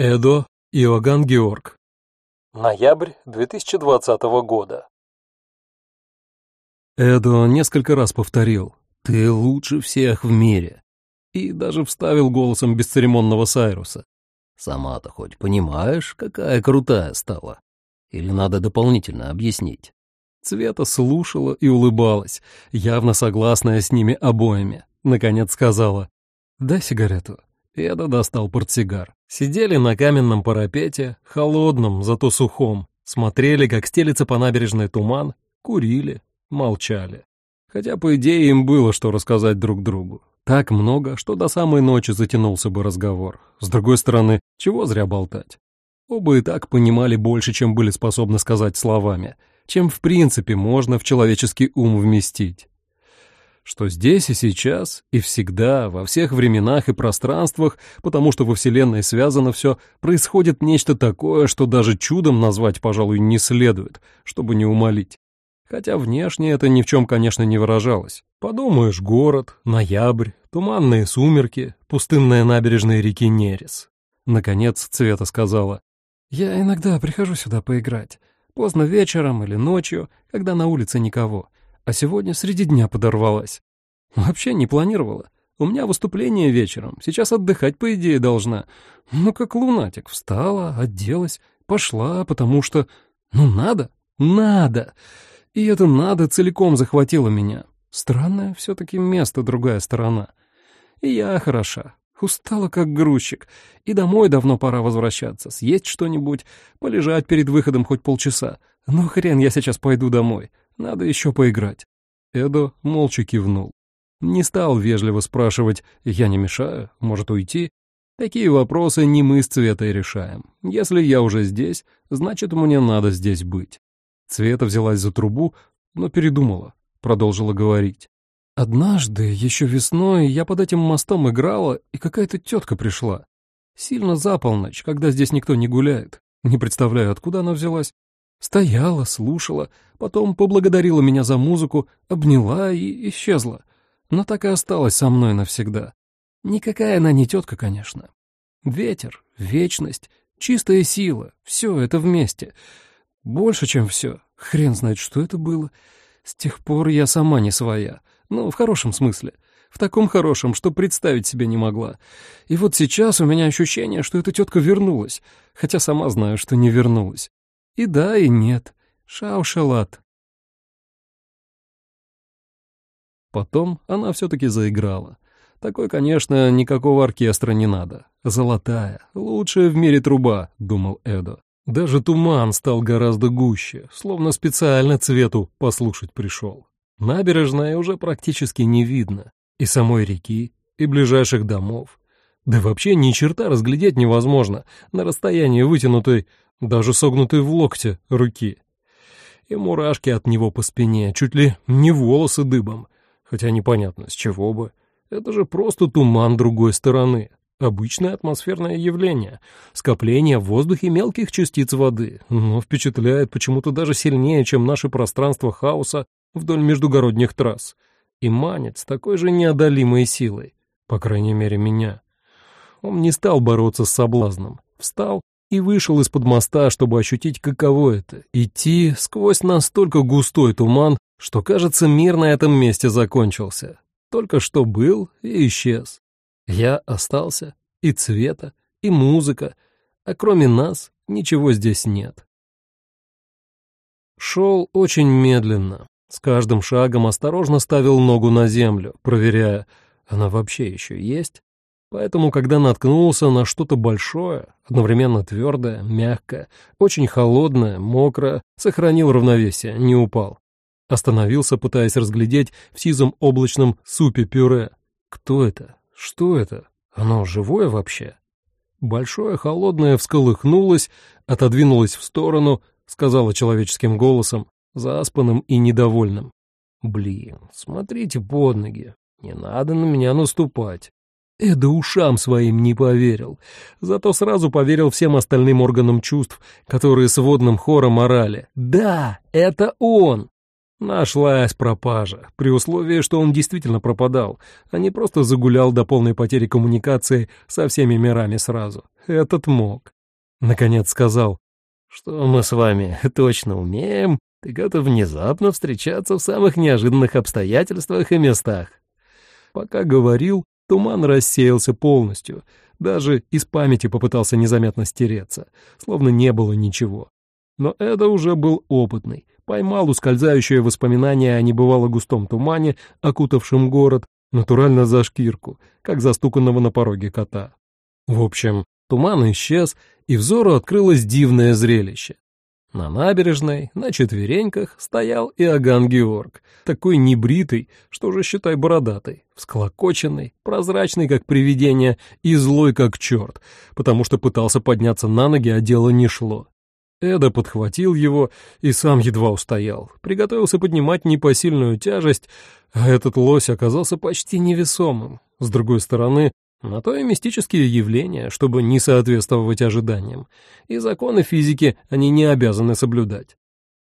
Эдо, Иоганн Георг. Ноябрь 2020 года. Эдо несколько раз повторил «Ты лучше всех в мире» и даже вставил голосом бесцеремонного Сайруса. «Сама-то хоть понимаешь, какая крутая стала? Или надо дополнительно объяснить?» Цвета слушала и улыбалась, явно согласная с ними обоими. Наконец сказала «Дай сигарету». Эда достал портсигар. Сидели на каменном парапете, холодном, зато сухом, смотрели, как стелится по набережной туман, курили, молчали. Хотя, по идее, им было что рассказать друг другу. Так много, что до самой ночи затянулся бы разговор. С другой стороны, чего зря болтать? Оба и так понимали больше, чем были способны сказать словами, чем в принципе можно в человеческий ум вместить что здесь и сейчас, и всегда, во всех временах и пространствах, потому что во Вселенной связано все, происходит нечто такое, что даже чудом назвать, пожалуй, не следует, чтобы не умолить. Хотя внешне это ни в чем, конечно, не выражалось. Подумаешь, город, ноябрь, туманные сумерки, пустынная набережная реки Нерес. Наконец Цвета сказала, «Я иногда прихожу сюда поиграть. Поздно вечером или ночью, когда на улице никого а сегодня среди дня подорвалась. Вообще не планировала. У меня выступление вечером, сейчас отдыхать, по идее, должна. Ну, как лунатик, встала, оделась, пошла, потому что... Ну, надо, надо. И это надо целиком захватило меня. Странное все-таки место, другая сторона. И я хороша, устала как грузчик. И домой давно пора возвращаться, съесть что-нибудь, полежать перед выходом хоть полчаса. Ну, хрен, я сейчас пойду домой. Надо еще поиграть». Эдо молча кивнул. Не стал вежливо спрашивать «я не мешаю, может уйти?» Такие вопросы не мы с Цветой решаем. Если я уже здесь, значит, мне надо здесь быть. Цвета взялась за трубу, но передумала, продолжила говорить. Однажды, еще весной, я под этим мостом играла, и какая-то тетка пришла. Сильно за полночь, когда здесь никто не гуляет. Не представляю, откуда она взялась. Стояла, слушала, потом поблагодарила меня за музыку, обняла и исчезла. Но так и осталась со мной навсегда. Никакая она не тетка, конечно. Ветер, вечность, чистая сила — все это вместе. Больше, чем все. Хрен знает, что это было. С тех пор я сама не своя. Ну, в хорошем смысле. В таком хорошем, что представить себе не могла. И вот сейчас у меня ощущение, что эта тетка вернулась, хотя сама знаю, что не вернулась. И да, и нет. Шаушалат. Потом она все-таки заиграла. Такой, конечно, никакого оркестра не надо. Золотая, лучшая в мире труба, думал Эдо. Даже туман стал гораздо гуще, словно специально цвету послушать пришел. Набережная уже практически не видно. И самой реки, и ближайших домов. Да вообще ни черта разглядеть невозможно на расстоянии вытянутой даже согнутые в локте руки. И мурашки от него по спине, чуть ли не волосы дыбом. Хотя непонятно, с чего бы. Это же просто туман другой стороны. Обычное атмосферное явление, скопление в воздухе мелких частиц воды, но впечатляет почему-то даже сильнее, чем наше пространство хаоса вдоль междугородних трасс, и манит с такой же неодолимой силой, по крайней мере меня. Он не стал бороться с соблазном, встал и вышел из-под моста, чтобы ощутить, каково это — идти сквозь настолько густой туман, что, кажется, мир на этом месте закончился. Только что был и исчез. Я остался, и цвета, и музыка, а кроме нас ничего здесь нет. Шел очень медленно, с каждым шагом осторожно ставил ногу на землю, проверяя, она вообще еще есть, Поэтому, когда наткнулся на что-то большое, одновременно твердое, мягкое, очень холодное, мокрое, сохранил равновесие, не упал. Остановился, пытаясь разглядеть в сизом облачном супе-пюре. Кто это? Что это? Оно живое вообще? Большое холодное всколыхнулось, отодвинулось в сторону, сказала человеческим голосом, заспанным и недовольным. «Блин, смотрите под ноги, не надо на меня наступать». Эда ушам своим не поверил, зато сразу поверил всем остальным органам чувств, которые с водным хором орали. «Да, это он!» Нашлась пропажа, при условии, что он действительно пропадал, а не просто загулял до полной потери коммуникации со всеми мирами сразу. Этот мог. Наконец сказал, что мы с вами точно умеем, так это внезапно встречаться в самых неожиданных обстоятельствах и местах. Пока говорил, туман рассеялся полностью, даже из памяти попытался незаметно стереться, словно не было ничего. Но это уже был опытный, поймал ускользающее воспоминание о небывало густом тумане, окутавшем город, натурально за шкирку, как застуканного на пороге кота. В общем, туман исчез, и взору открылось дивное зрелище. На набережной, на четвереньках, стоял Иоганн Георг, такой небритый, что же считай бородатый, всклокоченный, прозрачный, как привидение, и злой, как черт, потому что пытался подняться на ноги, а дело не шло. Эда подхватил его и сам едва устоял. Приготовился поднимать непосильную тяжесть, а этот лось оказался почти невесомым. С другой стороны, на то и мистические явления, чтобы не соответствовать ожиданиям. И законы физики они не обязаны соблюдать.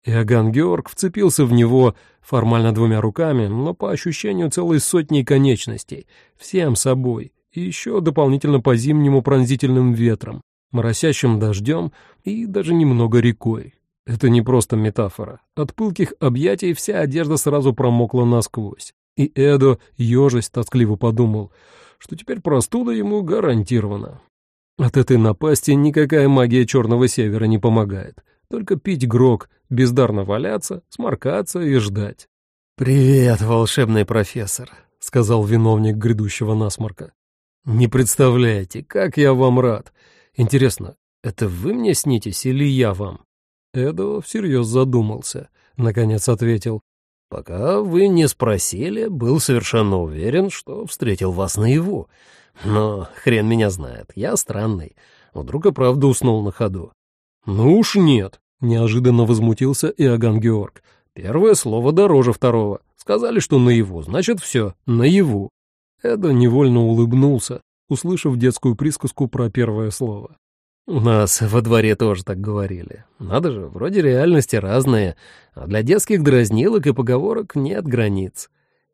Иоганн Георг вцепился в него формально двумя руками, но по ощущению целой сотни конечностей, всем собой, и еще дополнительно по зимнему пронзительным ветрам, моросящим дождем и даже немного рекой. Это не просто метафора. От пылких объятий вся одежда сразу промокла насквозь. И Эдо, ежась, тоскливо подумал, что теперь простуда ему гарантирована. От этой напасти никакая магия Черного Севера не помогает. Только пить грок, бездарно валяться, сморкаться и ждать. «Привет, волшебный профессор», — сказал виновник грядущего насморка. «Не представляете, как я вам рад. Интересно, это вы мне снитесь или я вам?» Эдо всерьез задумался. Наконец ответил. «Пока вы не спросили, был совершенно уверен, что встретил вас наяву. Но хрен меня знает, я странный. Вдруг и правда уснул на ходу». «Ну уж нет», — неожиданно возмутился Иоганн Георг. «Первое слово дороже второго. Сказали, что наяву, значит все, наяву». Эдо невольно улыбнулся, услышав детскую присказку про первое слово. «У нас во дворе тоже так говорили. Надо же, вроде реальности разные, а для детских дразнилок и поговорок нет границ.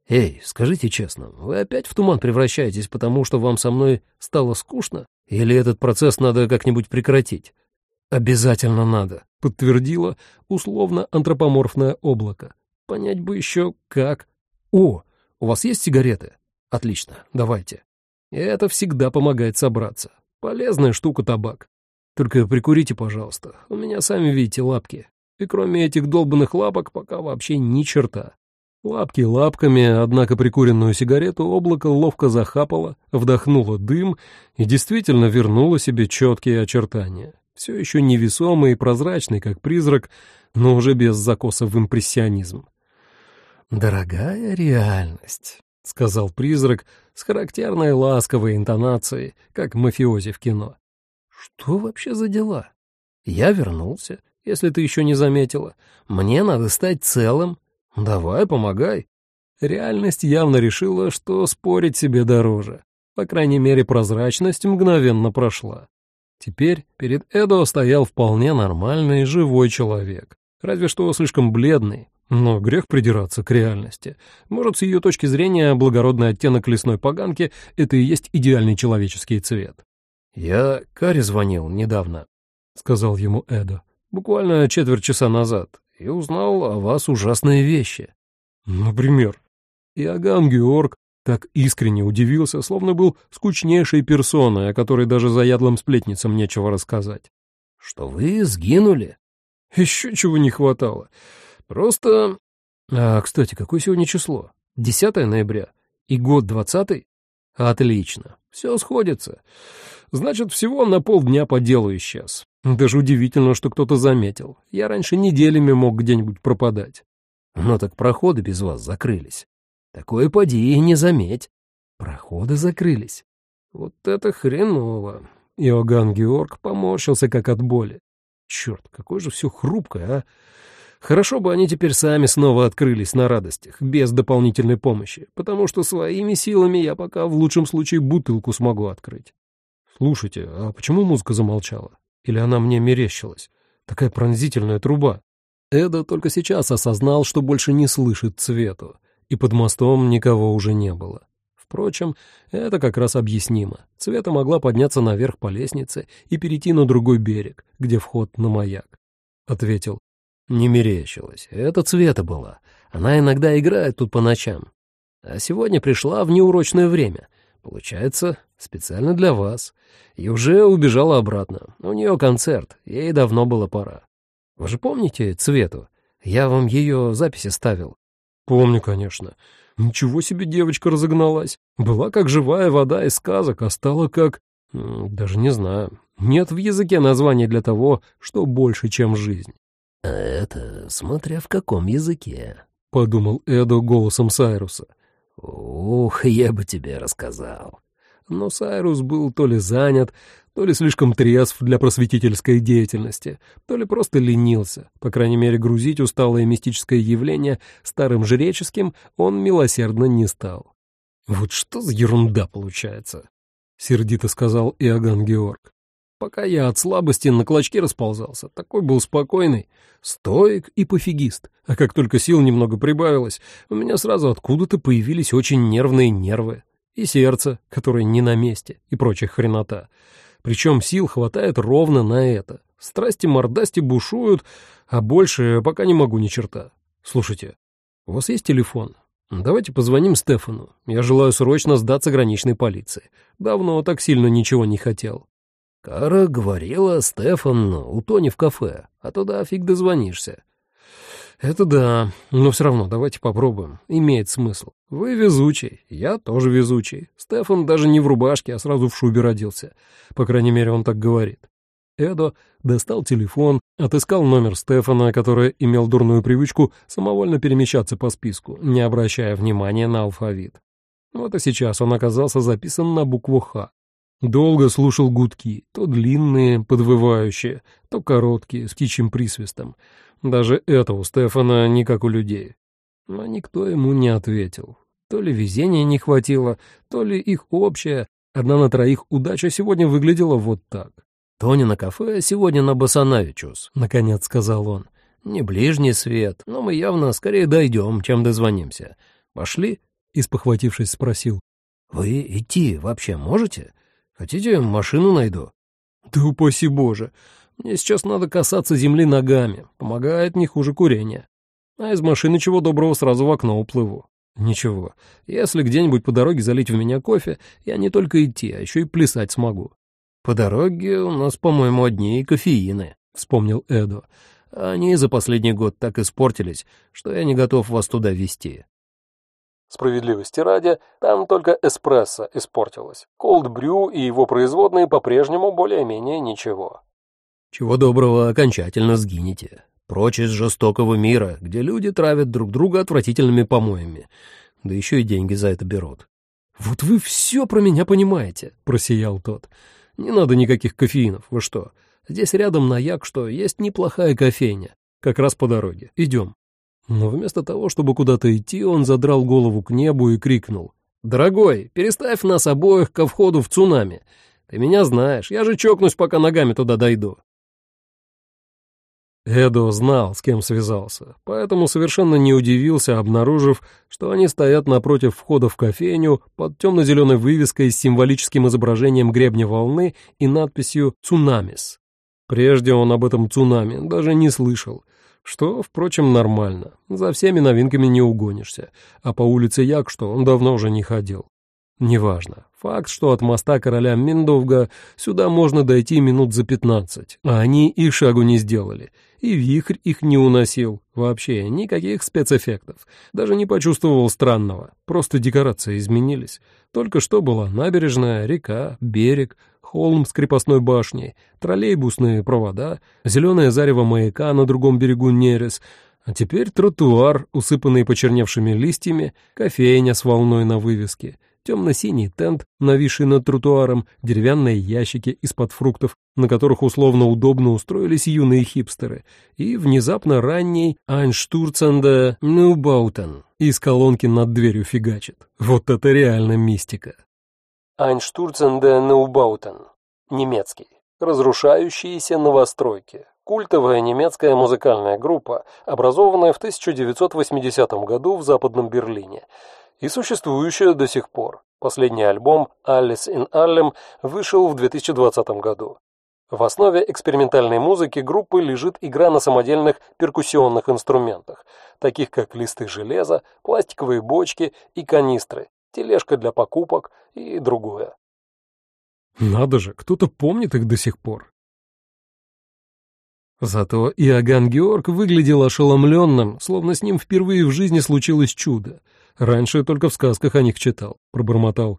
Эй, скажите честно, вы опять в туман превращаетесь, потому что вам со мной стало скучно? Или этот процесс надо как-нибудь прекратить?» «Обязательно надо», — подтвердило условно-антропоморфное облако. «Понять бы еще как...» «О, у вас есть сигареты?» «Отлично, давайте». Это всегда помогает собраться. Полезная штука табак. Только прикурите, пожалуйста. У меня, сами видите, лапки. И кроме этих долбанных лапок пока вообще ни черта. Лапки лапками, однако прикуренную сигарету облако ловко захапало, вдохнуло дым и действительно вернуло себе четкие очертания. Все еще невесомый и прозрачный, как призрак, но уже без закоса в импрессионизм. «Дорогая реальность», — сказал призрак с характерной ласковой интонацией, как мафиози в кино. «Что вообще за дела? Я вернулся, если ты еще не заметила. Мне надо стать целым. Давай, помогай». Реальность явно решила, что спорить себе дороже. По крайней мере, прозрачность мгновенно прошла. Теперь перед Эдо стоял вполне нормальный живой человек, разве что слишком бледный, но грех придираться к реальности. Может, с ее точки зрения, благородный оттенок лесной поганки — это и есть идеальный человеческий цвет. «Я Каре звонил недавно», — сказал ему Эдо, — «буквально четверть часа назад, и узнал о вас ужасные вещи». «Например?» Иоганн Георг так искренне удивился, словно был скучнейшей персоной, о которой даже заядлым сплетницам нечего рассказать. «Что вы сгинули?» «Еще чего не хватало. Просто... А, кстати, какое сегодня число? 10 ноября. И год 20 Отлично. Все сходится. Значит, всего на полдня по делу исчез. Даже удивительно, что кто-то заметил. Я раньше неделями мог где-нибудь пропадать. Но так проходы без вас закрылись. Такое поди и не заметь. Проходы закрылись. Вот это хреново. Иоганн Георг поморщился как от боли. Черт, какое же все хрупкое, а! Хорошо бы они теперь сами снова открылись на радостях, без дополнительной помощи, потому что своими силами я пока в лучшем случае бутылку смогу открыть. Слушайте, а почему музыка замолчала? Или она мне мерещилась? Такая пронзительная труба. Эда только сейчас осознал, что больше не слышит Цвету, и под мостом никого уже не было. Впрочем, это как раз объяснимо. Цвета могла подняться наверх по лестнице и перейти на другой берег, где вход на маяк. Ответил. Не мерещилась. Это Цвета была. Она иногда играет тут по ночам. А сегодня пришла в неурочное время. Получается, специально для вас. И уже убежала обратно. У нее концерт, ей давно было пора. Вы же помните Цвету? Я вам ее записи ставил. Помню, конечно. Ничего себе девочка разогналась. Была как живая вода из сказок, а стала как... Даже не знаю. Нет в языке названия для того, что больше, чем жизнь. «А это смотря в каком языке», — подумал Эдо голосом Сайруса. «Ух, я бы тебе рассказал». Но Сайрус был то ли занят, то ли слишком трезв для просветительской деятельности, то ли просто ленился. По крайней мере, грузить усталое мистическое явление старым жреческим он милосердно не стал. «Вот что за ерунда получается?» — сердито сказал Иоганн Георг. «Пока я от слабости на клочки расползался, такой был спокойный, стоик и пофигист. А как только сил немного прибавилось, у меня сразу откуда-то появились очень нервные нервы. И сердце, которое не на месте, и прочая хренота. Причем сил хватает ровно на это. Страсти-мордасти бушуют, а больше пока не могу ни черта. Слушайте, у вас есть телефон? Давайте позвоним Стефану. Я желаю срочно сдаться граничной полиции. Давно так сильно ничего не хотел. Кара говорила, Стефан у Тони в кафе, а туда фиг дозвонишься. Это да, но все равно давайте попробуем. Имеет смысл. Вы везучий, я тоже везучий. Стефан даже не в рубашке, а сразу в шубе родился. По крайней мере, он так говорит. Эдо достал телефон, отыскал номер Стефана, который имел дурную привычку самовольно перемещаться по списку, не обращая внимания на алфавит. Вот и сейчас он оказался записан на букву «Х». Долго слушал гудки, то длинные, подвывающие, то короткие, с птичьим присвистом. Даже это у Стефана не как у людей. Но никто ему не ответил. То ли везения не хватило, то ли их общая, одна на троих удача сегодня выглядела вот так. «Тони на кафе, сегодня на Басанавичус», — наконец сказал он. «Не ближний свет, но мы явно скорее дойдем, чем дозвонимся. Пошли?» — испохватившись, спросил. «Вы идти вообще можете? Хотите, машину найду?» «Да упаси Боже! Мне сейчас надо касаться земли ногами, помогает не хуже курения. А из машины чего доброго сразу в окно уплыву. Ничего, если где-нибудь по дороге залить в меня кофе, я не только идти, а еще и плясать смогу. По дороге у нас, по-моему, одни кофеины, — вспомнил Эдо. Они за последний год так испортились, что я не готов вас туда везти. Справедливости ради, там только эспрессо испортилось. Колд Брю и его производные по-прежнему более-менее ничего. Чего доброго, окончательно сгинете. Прочь из жестокого мира, где люди травят друг друга отвратительными помоями. Да еще и деньги за это берут. «Вот вы все про меня понимаете», — просиял тот. «Не надо никаких кофеинов, вы что? Здесь рядом на як, что есть неплохая кофейня. Как раз по дороге. Идем». Но вместо того, чтобы куда-то идти, он задрал голову к небу и крикнул. «Дорогой, переставь нас обоих ко входу в цунами. Ты меня знаешь, я же чокнусь, пока ногами туда дойду». Эдо знал, с кем связался, поэтому совершенно не удивился, обнаружив, что они стоят напротив входа в кофейню под темно-зеленой вывеской с символическим изображением гребня волны и надписью «Цунамис». Прежде он об этом цунами даже не слышал, что, впрочем, нормально, за всеми новинками не угонишься, а по улице Як, что он давно уже не ходил. Неважно. Факт, что от моста короля Миндовга сюда можно дойти минут за пятнадцать, а они и шагу не сделали, и вихрь их не уносил. Вообще никаких спецэффектов. Даже не почувствовал странного. Просто декорации изменились. Только что была набережная, река, берег, холм с крепостной башней, троллейбусные провода, зеленое зарево маяка на другом берегу Нерис, а теперь тротуар, усыпанный почерневшими листьями, кофейня с волной на вывеске — темно-синий тент, нависший над тротуаром, деревянные ящики из-под фруктов, на которых условно удобно устроились юные хипстеры, и внезапно ранний Einstürzende Neubauten из колонки над дверью фигачит. Вот это реально мистика. Айнштурценде Ньюбаутен. Немецкий. Разрушающиеся новостройки. Культовая немецкая музыкальная группа, образованная в 1980 году в Западном Берлине и существующая до сих пор. Последний альбом «Alice in Allem» вышел в 2020 году. В основе экспериментальной музыки группы лежит игра на самодельных перкуссионных инструментах, таких как листы железа, пластиковые бочки и канистры, тележка для покупок и другое. Надо же, кто-то помнит их до сих пор. Зато Иоганн Георг выглядел ошеломленным, словно с ним впервые в жизни случилось чудо. Раньше только в сказках о них читал, пробормотал.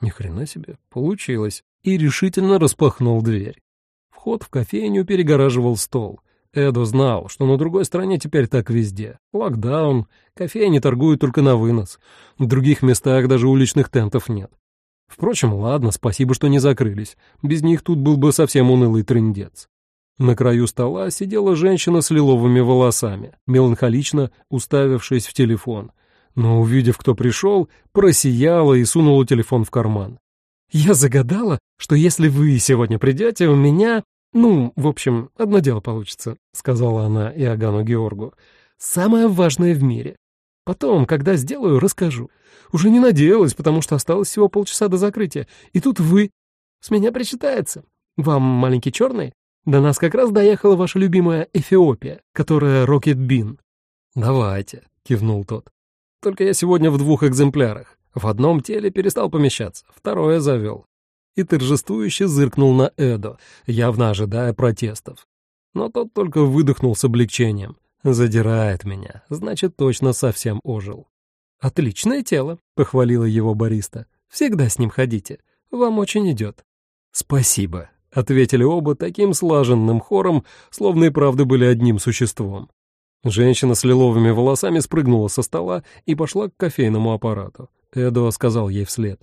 Ни хрена себе, получилось. И решительно распахнул дверь. Вход в кофейню перегораживал стол. Эдо знал, что на другой стороне теперь так везде. Локдаун, кофейни торгуют только на вынос. В других местах даже уличных тентов нет. Впрочем, ладно, спасибо, что не закрылись. Без них тут был бы совсем унылый трындец. На краю стола сидела женщина с лиловыми волосами, меланхолично уставившись в телефон но, увидев, кто пришел, просияла и сунула телефон в карман. «Я загадала, что если вы сегодня придете, у меня... Ну, в общем, одно дело получится», — сказала она Иоганну Георгу. «Самое важное в мире. Потом, когда сделаю, расскажу. Уже не надеялась, потому что осталось всего полчаса до закрытия. И тут вы. С меня причитается. Вам маленький черный? До нас как раз доехала ваша любимая Эфиопия, которая Рокет Бин». «Давайте», — кивнул тот. Только я сегодня в двух экземплярах. В одном теле перестал помещаться, второе завел. И торжествующе зыркнул на Эдо, явно ожидая протестов. Но тот только выдохнул с облегчением. Задирает меня, значит, точно совсем ожил. «Отличное тело», — похвалила его бариста. «Всегда с ним ходите. Вам очень идет». «Спасибо», — ответили оба таким слаженным хором, словно и правда были одним существом. Женщина с лиловыми волосами спрыгнула со стола и пошла к кофейному аппарату. Эдо сказал ей вслед.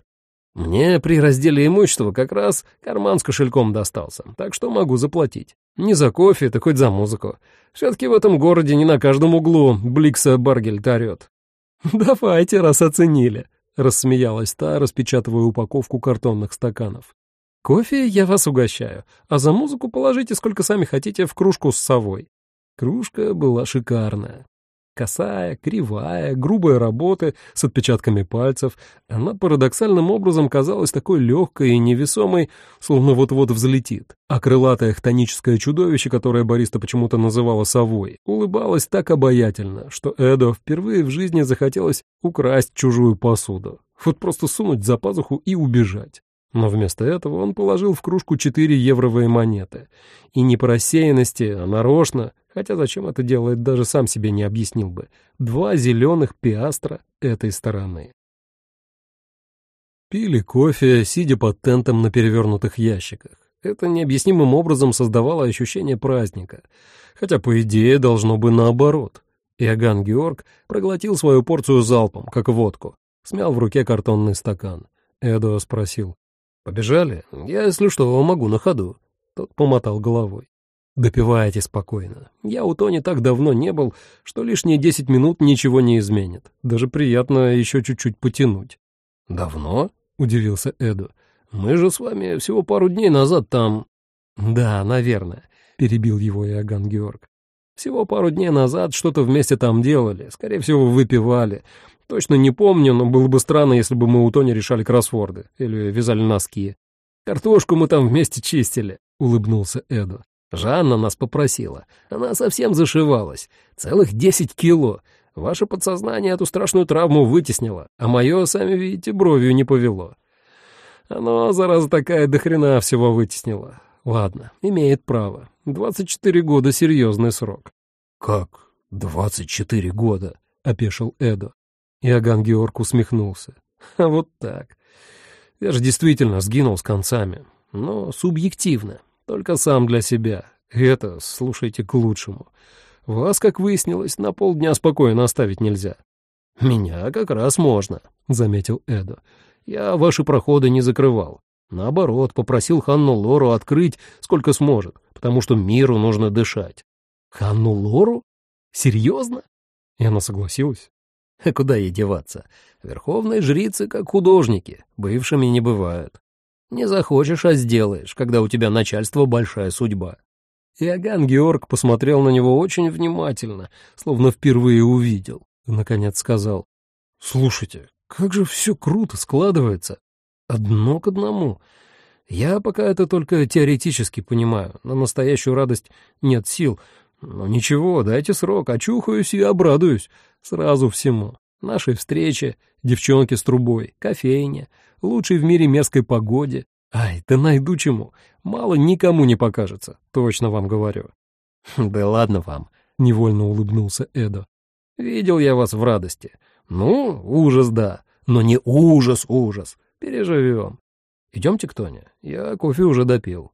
«Мне при разделе имущества как раз карман с кошельком достался, так что могу заплатить. Не за кофе, так хоть за музыку. Все-таки в этом городе не на каждом углу Бликса Баргель орет». «Давайте, раз оценили», — рассмеялась та, распечатывая упаковку картонных стаканов. «Кофе я вас угощаю, а за музыку положите сколько сами хотите в кружку с совой. Кружка была шикарная. Косая, кривая, грубая работа с отпечатками пальцев. Она парадоксальным образом казалась такой легкой и невесомой, словно вот-вот взлетит. А крылатое хтоническое чудовище, которое Бориста почему-то называла совой, улыбалось так обаятельно, что Эдо впервые в жизни захотелось украсть чужую посуду. Вот просто сунуть за пазуху и убежать. Но вместо этого он положил в кружку четыре евровые монеты. И не по рассеянности, а нарочно, хотя зачем это делает, даже сам себе не объяснил бы, два зеленых пиастра этой стороны. Пили кофе, сидя под тентом на перевернутых ящиках. Это необъяснимым образом создавало ощущение праздника, хотя, по идее, должно бы наоборот. Иоганн Георг проглотил свою порцию залпом, как водку, смял в руке картонный стакан. Эдо спросил, «Побежали? Я, если что, могу на ходу». Тот помотал головой. «Допивайте спокойно. Я у Тони так давно не был, что лишние десять минут ничего не изменит. Даже приятно еще чуть-чуть потянуть». «Давно?» — удивился Эду. «Мы же с вами всего пару дней назад там...» «Да, наверное», — перебил его Иоганн Георг. «Всего пару дней назад что-то вместе там делали, скорее всего, выпивали, Точно не помню, но было бы странно, если бы мы у Тони решали кроссворды или вязали носки. Картошку мы там вместе чистили, — улыбнулся Эду. Жанна нас попросила. Она совсем зашивалась. Целых десять кило. Ваше подсознание эту страшную травму вытеснило, а мое, сами видите, бровью не повело. Оно, зараза такая, до хрена всего вытеснило. Ладно, имеет право. Двадцать четыре года — серьезный срок. — Как двадцать четыре года? — опешил Эду. Иоганн Георг усмехнулся. А вот так. Я же действительно сгинул с концами. Но субъективно. Только сам для себя. И это, слушайте, к лучшему. Вас, как выяснилось, на полдня спокойно оставить нельзя. Меня как раз можно, — заметил Эдо. Я ваши проходы не закрывал. Наоборот, попросил Ханну Лору открыть, сколько сможет, потому что миру нужно дышать. Ханну Лору? Серьезно? И она согласилась. А куда ей деваться? Верховные жрицы, как художники, бывшими не бывают. Не захочешь, а сделаешь, когда у тебя начальство большая судьба. Иоганн Георг посмотрел на него очень внимательно, словно впервые увидел. Наконец сказал, «Слушайте, как же все круто складывается. Одно к одному. Я пока это только теоретически понимаю. На настоящую радость нет сил. Но ничего, дайте срок, очухаюсь и обрадуюсь. Сразу всему. Нашей встрече, девчонки с трубой, кофейня, лучшей в мире мерзкой погоде. Ай, да найду чему. Мало никому не покажется, точно вам говорю. Да ладно вам, невольно улыбнулся Эдо. Видел я вас в радости. Ну, ужас, да. Но не ужас, ужас. Переживем. Идемте к Тоне. Я кофе уже допил.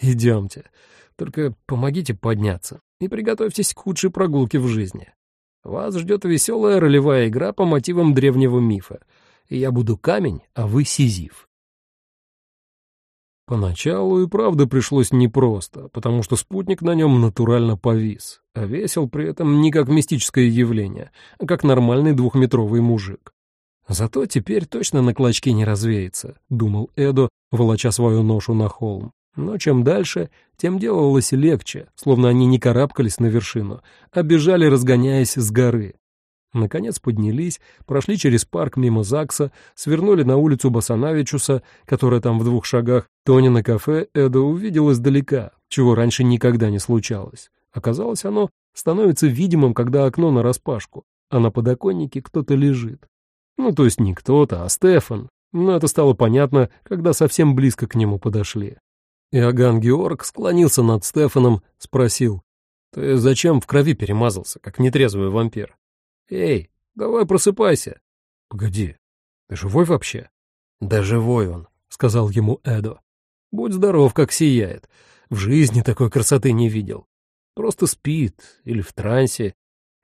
Идемте. Только помогите подняться и приготовьтесь к худшей прогулке в жизни. Вас ждет веселая ролевая игра по мотивам древнего мифа. И я буду камень, а вы сизиф. Поначалу и правда пришлось непросто, потому что спутник на нем натурально повис, а весил при этом не как мистическое явление, а как нормальный двухметровый мужик. Зато теперь точно на клочки не развеется, думал Эдо, волоча свою ношу на холм. Но чем дальше, тем делалось легче, словно они не карабкались на вершину, а бежали, разгоняясь с горы. Наконец поднялись, прошли через парк мимо ЗАГСа, свернули на улицу Басанавичуса, которая там в двух шагах. Тони на кафе Эда увидел издалека, чего раньше никогда не случалось. Оказалось, оно становится видимым, когда окно нараспашку, а на подоконнике кто-то лежит. Ну, то есть не кто-то, а Стефан. Но это стало понятно, когда совсем близко к нему подошли. Иоганн Георг склонился над Стефаном, спросил, «Ты зачем в крови перемазался, как нетрезвый вампир?» «Эй, давай просыпайся!» «Погоди, ты живой вообще?» «Да живой он», — сказал ему Эдо. «Будь здоров, как сияет. В жизни такой красоты не видел. Просто спит, или в трансе,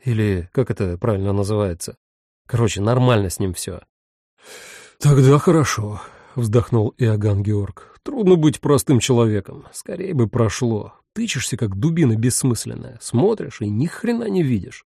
или как это правильно называется. Короче, нормально с ним все». «Тогда хорошо», — вздохнул Иоганн Георг. «Трудно быть простым человеком. Скорее бы прошло. Тычешься, как дубина бессмысленная. Смотришь и ни хрена не видишь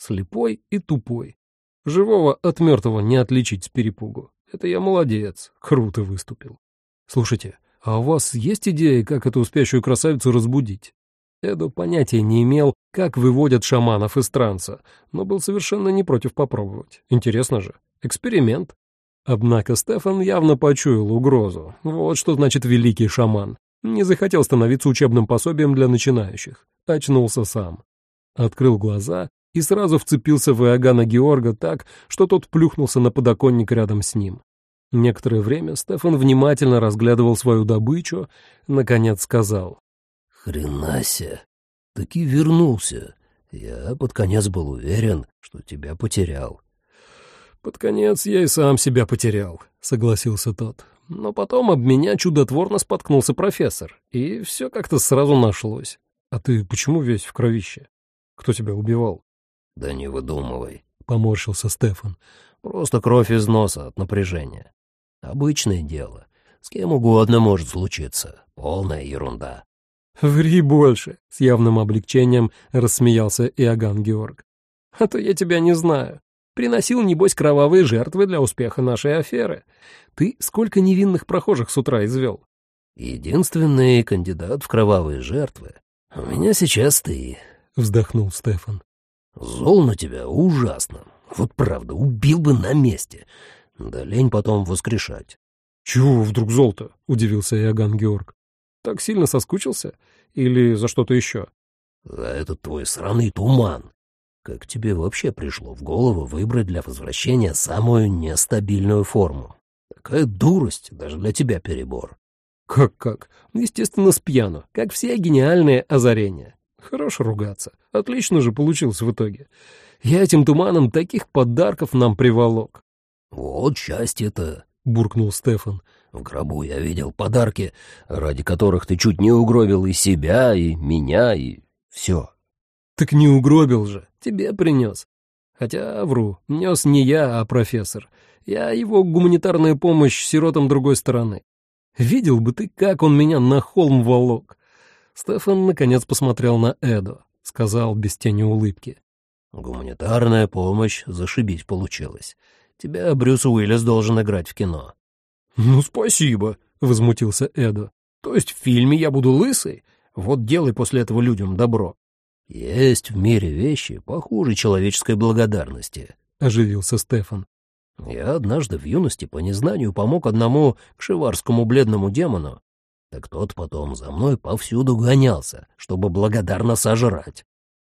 слепой и тупой. Живого от мертвого не отличить с перепугу. Это я молодец, круто выступил. Слушайте, а у вас есть идеи, как эту спящую красавицу разбудить? Эдо понятия не имел, как выводят шаманов из транса, но был совершенно не против попробовать. Интересно же. Эксперимент. Однако Стефан явно почуял угрозу. Вот что значит великий шаман. Не захотел становиться учебным пособием для начинающих. Очнулся сам. Открыл глаза и сразу вцепился в Иоганна Георга так, что тот плюхнулся на подоконник рядом с ним. Некоторое время Стефан внимательно разглядывал свою добычу, наконец сказал. «Хренася, таки вернулся. Я под конец был уверен, что тебя потерял». «Под конец я и сам себя потерял», — согласился тот. Но потом об меня чудотворно споткнулся профессор, и все как-то сразу нашлось. А ты почему весь в кровище? Кто тебя убивал? «Да не выдумывай», — поморщился Стефан. «Просто кровь из носа от напряжения. Обычное дело. С кем угодно может случиться. Полная ерунда». «Ври больше», — с явным облегчением рассмеялся Иоганн Георг. «А то я тебя не знаю. Приносил, небось, кровавые жертвы для успеха нашей аферы. Ты сколько невинных прохожих с утра извел?» «Единственный кандидат в кровавые жертвы. У меня сейчас ты», — вздохнул Стефан. Зол на тебя ужасно. Вот правда, убил бы на месте. Да лень потом воскрешать. — Чего вдруг зол-то? — удивился Иоганн Георг. — Так сильно соскучился? Или за что-то еще? — За этот твой сраный туман. Как тебе вообще пришло в голову выбрать для возвращения самую нестабильную форму? Такая дурость, даже для тебя перебор. Как-как? Естественно, с пьяну, как все гениальные озарения. Хорош ругаться. Отлично же получилось в итоге. Я этим туманом таких подарков нам приволок. — Вот счастье-то, — буркнул Стефан. — В гробу я видел подарки, ради которых ты чуть не угробил и себя, и меня, и все. — Так не угробил же, тебе принес. Хотя, вру, нес не я, а профессор. Я его гуманитарная помощь сиротам другой стороны. Видел бы ты, как он меня на холм волок. Стефан наконец посмотрел на Эду, сказал без тени улыбки. «Гуманитарная помощь, зашибись получилось. Тебя Брюс Уиллис должен играть в кино». «Ну, спасибо», — возмутился Эду. «То есть в фильме я буду лысый? Вот делай после этого людям добро. Есть в мире вещи похуже человеческой благодарности, — оживился Стефан. Я однажды в юности по незнанию помог одному кшеварскому бледному демону, так тот потом за мной повсюду гонялся, чтобы благодарно сожрать.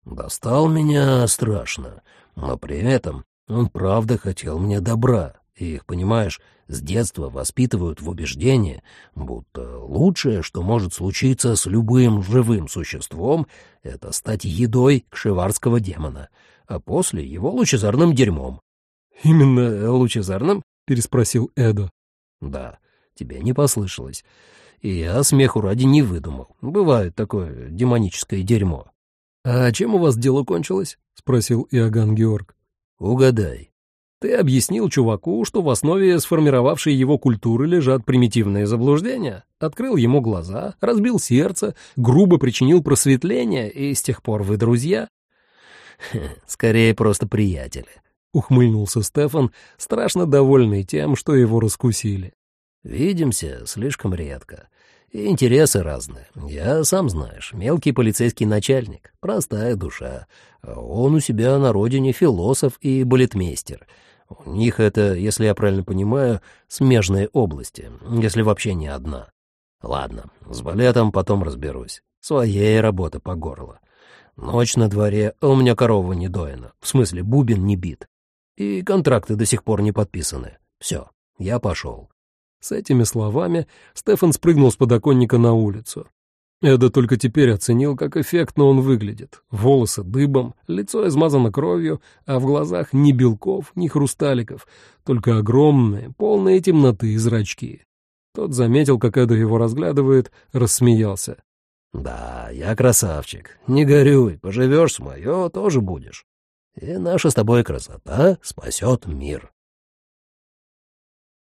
Достал меня страшно, но при этом он правда хотел мне добра. Их, понимаешь, с детства воспитывают в убеждении, будто лучшее, что может случиться с любым живым существом, это стать едой кшеварского демона, а после его лучезарным дерьмом. «Именно лучезарным?» — переспросил Эдо. «Да, тебе не послышалось. И я смеху ради не выдумал. Бывает такое демоническое дерьмо». «А чем у вас дело кончилось?» — спросил Иоганн Георг. «Угадай». «Ты объяснил чуваку, что в основе сформировавшей его культуры лежат примитивные заблуждения, открыл ему глаза, разбил сердце, грубо причинил просветление, и с тех пор вы друзья?» «Скорее просто приятели», — ухмыльнулся Стефан, страшно довольный тем, что его раскусили. «Видимся слишком редко. И интересы разные. Я, сам знаешь, мелкий полицейский начальник, простая душа. Он у себя на родине философ и балетмейстер. У них это, если я правильно понимаю, смежные области, если вообще не одна. Ладно, с балетом потом разберусь. Своей работы по горло. Ночь на дворе, а у меня корова не доена. В смысле, бубен не бит. И контракты до сих пор не подписаны. Все, я пошел. С этими словами Стефан спрыгнул с подоконника на улицу. Эда только теперь оценил, как эффектно он выглядит. Волосы дыбом, лицо измазано кровью, а в глазах ни белков, ни хрусталиков, только огромные, полные темноты зрачки. Тот заметил, как Эда его разглядывает, рассмеялся. «Да, я красавчик. Не горюй, поживешь с мое, тоже будешь. И наша с тобой красота спасет мир».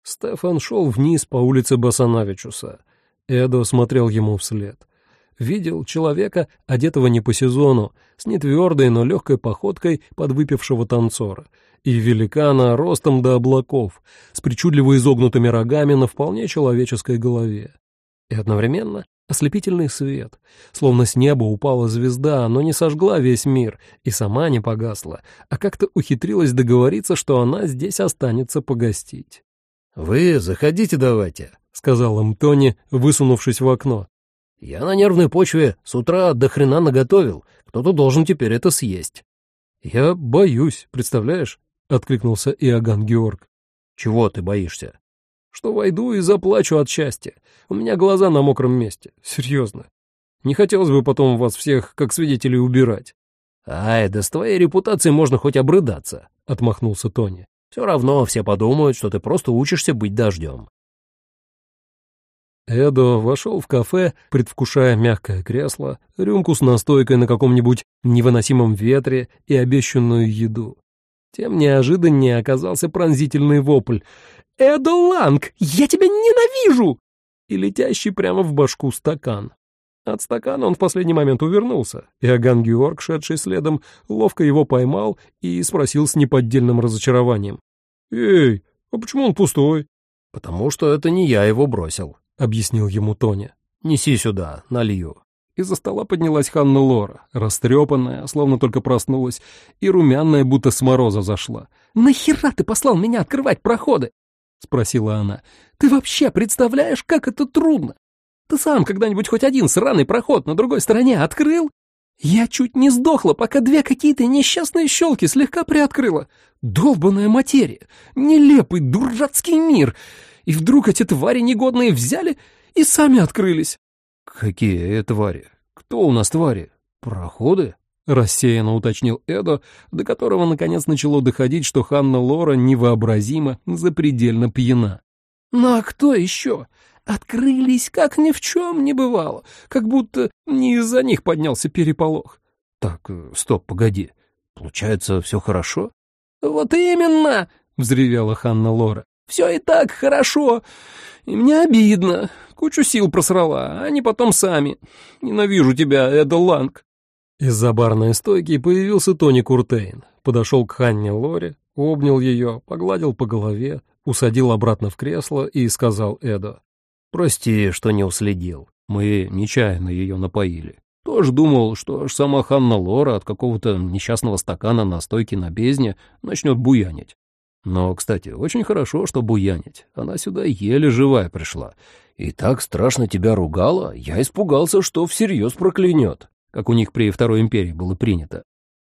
Стефан шел вниз по улице Басанавичуса. Эдо смотрел ему вслед. Видел человека, одетого не по сезону, с нетвердой, но легкой походкой подвыпившего танцора, и великана ростом до облаков, с причудливо изогнутыми рогами на вполне человеческой голове. И одновременно ослепительный свет, словно с неба упала звезда, но не сожгла весь мир и сама не погасла, а как-то ухитрилась договориться, что она здесь останется погостить. «Вы заходите давайте», — сказал им Тони, высунувшись в окно. «Я на нервной почве с утра до хрена наготовил. Кто-то должен теперь это съесть». «Я боюсь, представляешь?» — откликнулся Иоганн Георг. «Чего ты боишься?» «Что войду и заплачу от счастья. У меня глаза на мокром месте. Серьезно. Не хотелось бы потом вас всех, как свидетелей, убирать». «Ай, да с твоей репутацией можно хоть обрыдаться», — отмахнулся Тони. Все равно все подумают, что ты просто учишься быть дождем. Эдо вошел в кафе, предвкушая мягкое кресло, рюмку с настойкой на каком-нибудь невыносимом ветре и обещанную еду. Тем неожиданнее оказался пронзительный вопль. «Эдо Ланг, я тебя ненавижу!» и летящий прямо в башку стакан. От стакана он в последний момент увернулся. Иоганн Георг, шедший следом, ловко его поймал и спросил с неподдельным разочарованием. «Эй, а почему он пустой?» «Потому что это не я его бросил», — объяснил ему Тоня. «Неси сюда, налью». Из-за стола поднялась Ханна Лора, растрепанная, словно только проснулась, и румяная, будто с мороза зашла. «Нахера ты послал меня открывать проходы?» — спросила она. «Ты вообще представляешь, как это трудно? Ты сам когда-нибудь хоть один сраный проход на другой стороне открыл? Я чуть не сдохла, пока две какие-то несчастные щелки слегка приоткрыла. Долбаная материя, нелепый дурацкий мир. И вдруг эти твари негодные взяли и сами открылись. Какие твари? Кто у нас твари? Проходы? Рассеянно уточнил Эдо, до которого наконец начало доходить, что Ханна Лора невообразимо, запредельно пьяна. «Ну а кто еще? открылись, как ни в чем не бывало, как будто не из-за них поднялся переполох. Так, э, стоп, погоди. Получается, все хорошо? Вот именно, взревела Ханна Лора. Все и так хорошо. И мне обидно. Кучу сил просрала, а они потом сами. Ненавижу тебя, Эда Ланг. Из-за барной стойки появился Тони Куртейн. Подошел к Ханне Лоре, обнял ее, погладил по голове, усадил обратно в кресло и сказал Эдо. Прости, что не уследил. Мы нечаянно ее напоили. Тоже думал, что аж сама Ханна Лора от какого-то несчастного стакана настойки на бездне начнет буянить. Но, кстати, очень хорошо, что буянить. Она сюда еле живая пришла. И так страшно тебя ругала, я испугался, что всерьез проклянет, как у них при Второй империи было принято.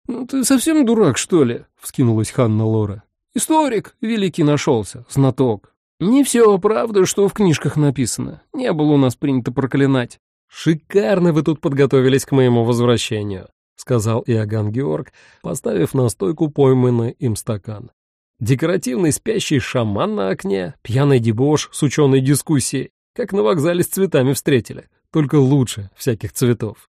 «Ну ты совсем дурак, что ли?» — вскинулась Ханна Лора. «Историк великий нашелся, знаток. Не все правда, что в книжках написано. Не было у нас принято проклинать». «Шикарно вы тут подготовились к моему возвращению», — сказал Иоганн Георг, поставив на стойку пойманный им стакан. «Декоративный спящий шаман на окне, пьяный дебош с ученой дискуссией, как на вокзале с цветами встретили, только лучше всяких цветов».